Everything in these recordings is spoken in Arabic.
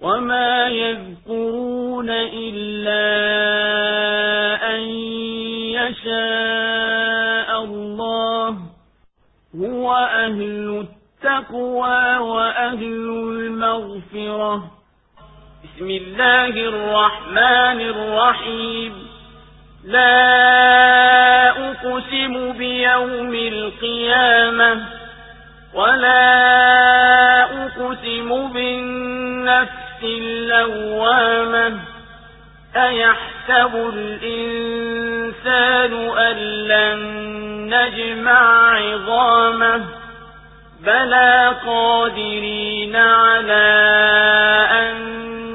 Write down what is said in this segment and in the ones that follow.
وما يذكرون إلا أن يشاء الله هو أهل التقوى وأهل المغفرة بسم الله الرحمن الرحيم لا أقسم بيوم القيامة ولا أقسم بالنفس اللوامة أيحسب الإنسان أن لن نجمع عظامه بلى قادرين على أن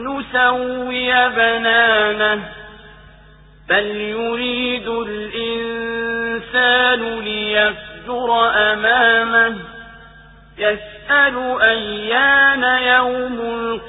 نسوي بنانه بل يريد الإنسان ليفجر أمامه يسأل أيان يوم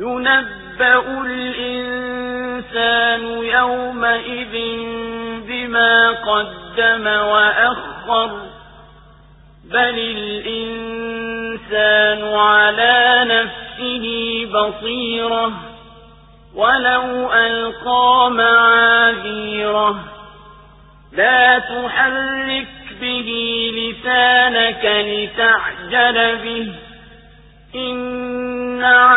ينبأ الإنسان يومئذ بما قدم وأخر بل الإنسان على نفسه بصيرة ولو ألقى معاذيره لا تحرك به لسانك لتعجل به إن